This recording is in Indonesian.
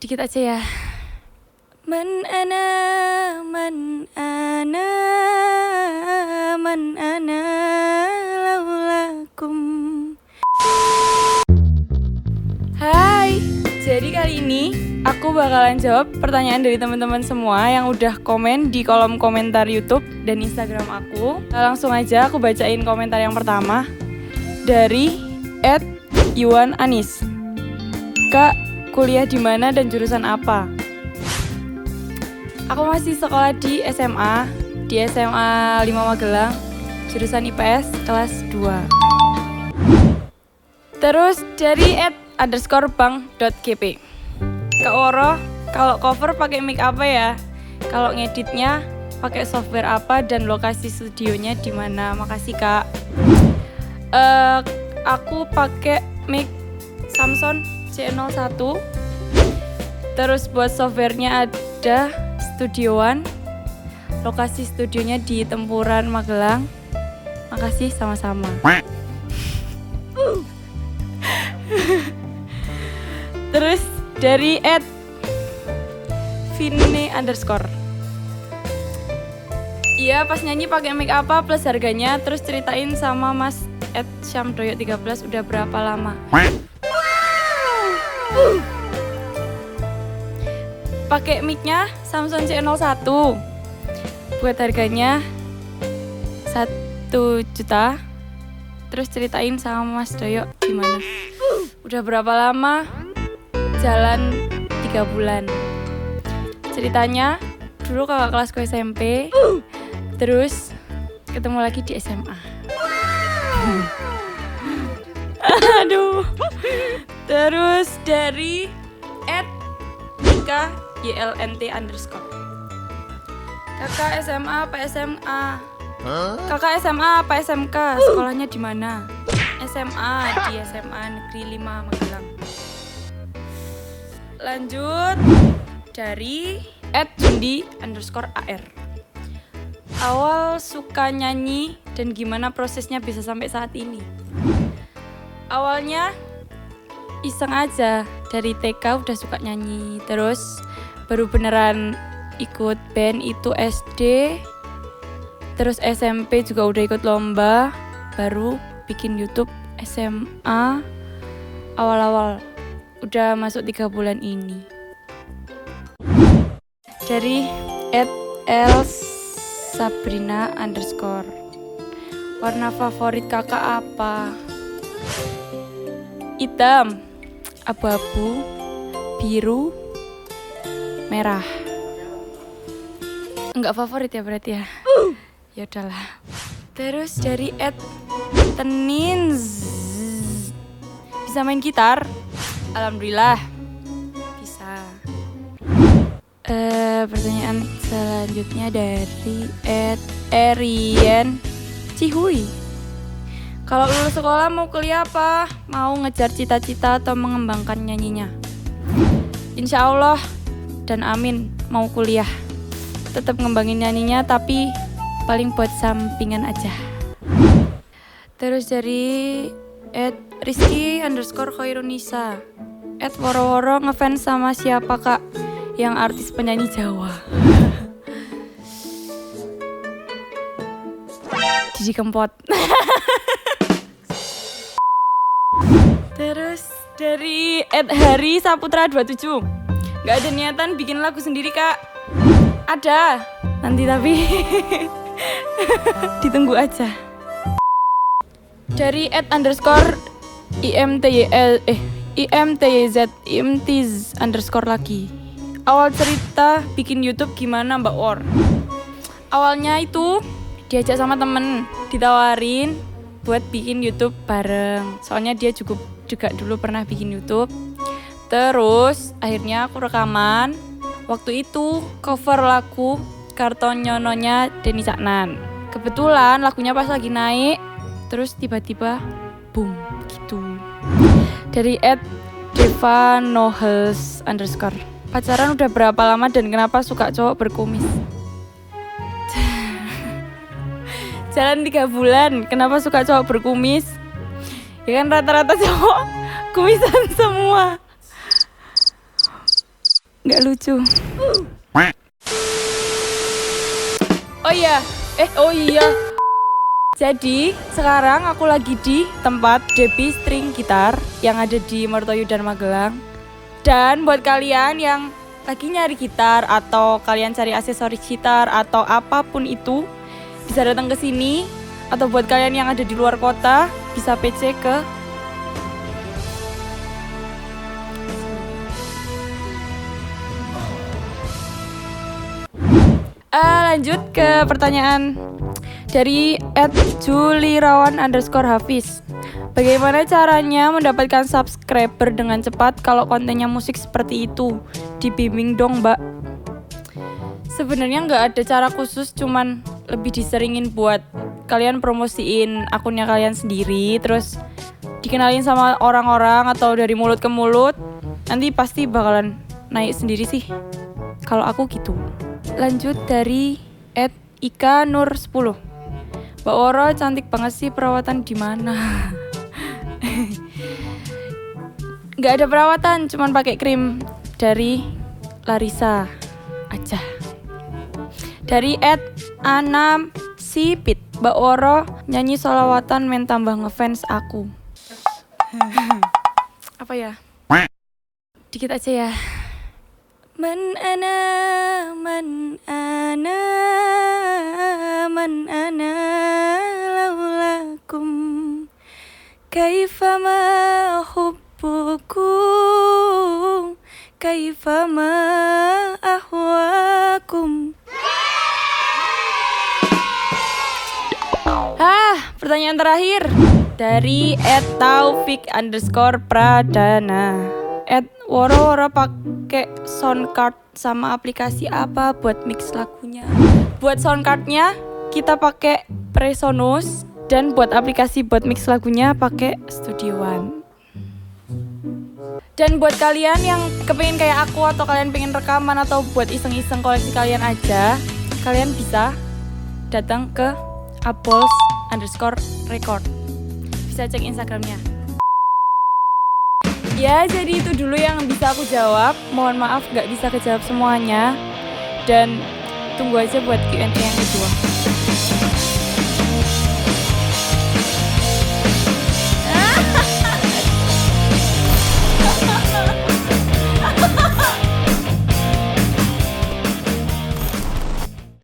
Dikit aja ya. Man ana man ana man ana laulakum. Hai, jadi kali ini aku bakalan jawab pertanyaan dari teman-teman semua yang udah komen di kolom komentar YouTube dan Instagram aku. Nah, langsung aja aku bacain komentar yang pertama dari Ed Yuan Anis. Kak, kuliah di mana dan jurusan apa? Aku masih sekolah di SMA, di SMA 5 Magelang, jurusan IPS kelas 2. Terus dari at underscore bank.gp Kak Woro, kalau cover pakai mic apa ya? Kalau ngeditnya pakai software apa dan lokasi studionya di mana? Makasih Kak. Eh, aku pakai mic Samsung C01. Terus buat softwarenya ada Studio One. Lokasi studionya di Tempuran Magelang. Makasih sama-sama. Terus dari Ed Vine underscore. Iya pas nyanyi pakai mic apa plus harganya terus ceritain sama Mas Ed Syamdoyo 13 udah berapa lama? Pakai micnya Samsung C01 buat harganya satu juta. Terus ceritain sama Mas Doyo gimana. Udah berapa lama? Jalan tiga bulan. Ceritanya dulu kakak kelasku SMP terus ketemu lagi di SMA aduh terus dari at Nika YLNT underscore. Kakak SMA apa SMA kakak SMA apa SMK sekolahnya di mana? SMA di SMA Negeri 5 Magelang. Lanjut dari at Jundi underscore AR awal suka nyanyi dan gimana prosesnya bisa sampai saat ini? Awalnya iseng aja. Dari TK udah suka nyanyi. Terus baru beneran ikut band itu SD terus SMP juga udah ikut lomba. Baru bikin YouTube SMA awal-awal. Udah masuk tiga bulan ini. Dari at L Sabrina underscore. Warna favorit kakak apa? Hitam abu-abu biru merah. Enggak favorit ya berarti ya? Ya udahlah. Terus dari at tenins. Bisa main gitar? Alhamdulillah. Bisa. Eh pertanyaan selanjutnya dari at Erian Cihui kalau lulus sekolah mau kuliah apa? Mau ngejar cita-cita atau mengembangkan nyanyinya? Insya Allah dan amin mau kuliah. Tetap ngembangin nyanyinya tapi paling buat sampingan aja. Terus dari Ed Rizky underscore Khairunisa Ed Woro-Woro ngefans sama siapa kak? Yang artis penyanyi Jawa. Didi Kempot dari Ed Hari Saputra 27 nggak ada niatan bikin lagu sendiri kak. Ada. Nanti tapi ditunggu aja. Dari at underscore imtyl eh imtyz imtiz underscore lagi. Awal cerita bikin YouTube gimana Mbak War awalnya itu diajak sama temen ditawarin buat bikin YouTube bareng. Soalnya dia juga juga dulu pernah bikin YouTube. Terus akhirnya aku rekaman. Waktu itu cover lagu karton nyononya Denny Caknan kebetulan lagunya pas lagi naik terus tiba-tiba boom gitu. Dari Ed Deva Nohels underscore. Pacaran udah berapa lama dan kenapa suka cowok berkumis jalan tiga bulan kenapa suka cowok berkumis ya kan rata-rata cowok kumisan semua nggak lucu. Oh iya, eh oh iya. Jadi sekarang aku lagi di tempat Debbie String Gitar yang ada di Mertoyu dan Magelang. Dan buat kalian yang lagi nyari gitar atau kalian cari aksesoris gitar atau apa pun itu bisa datang ke sini atau buat kalian yang ada di luar kota bisa PC ke Uh, lanjut ke pertanyaan dari Ed Julirawan underscore Hafiz. Bagaimana caranya mendapatkan subscriber dengan cepat kalau kontennya musik seperti itu? Dibimbing dong, Mbak. Sebenarnya nggak ada cara khusus, cuman lebih diseringin buat kalian promosiin akunnya kalian sendiri, terus dikenalin sama orang-orang atau dari mulut ke mulut. Nanti pasti bakalan naik sendiri sih. Kalau aku gitu. Lanjut dari Ed Ika Nur 10. Mbak Woro cantik banget sih perawatan di mana? Gak ada perawatan, cuman pakai krim dari Larissa aja. Dari Ed Anam Sipit, Mbak Woro nyanyi solawatan main tambah ngefans aku. Apa ya? Dikit aja ya. Man ana man ana man ana laulakum kaifama hubbukum kaifama ahwakum pertanyaan terakhir dari Ed Taufik underscore Pradana. Ed Woro-woro pakai sound card sama aplikasi apa buat mix lagunya? Buat sound cardnya kita pakai Presonus dan buat aplikasi buat mix lagunya pakai Studio One. Dan buat kalian yang kepengen kayak aku atau kalian pengen rekaman atau buat iseng-iseng koleksi kalian aja, kalian bisa datang ke Apples underscore record. Bisa cek Instagramnya. Ya, jadi itu dulu yang bisa aku jawab. Mohon maaf gak bisa kejawab semuanya. Dan tunggu aja buat Q&A yang kedua.